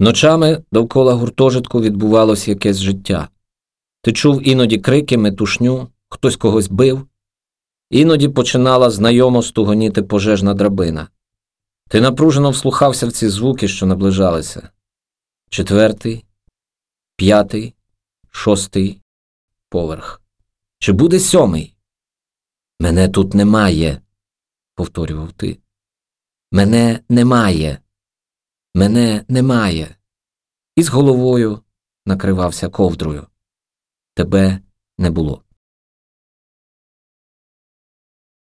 Ночами довкола гуртожитку відбувалось якесь життя. Ти чув іноді крики, метушню, хтось когось бив, іноді починала знайомо стугоніти пожежна драбина. Ти напружено вслухався в ці звуки, що наближалися. Четвертий, п'ятий, шостий поверх. Чи буде сьомий? Мене тут немає, повторював ти. Мене немає. Мене немає. І з головою накривався ковдрою. Тебе не було.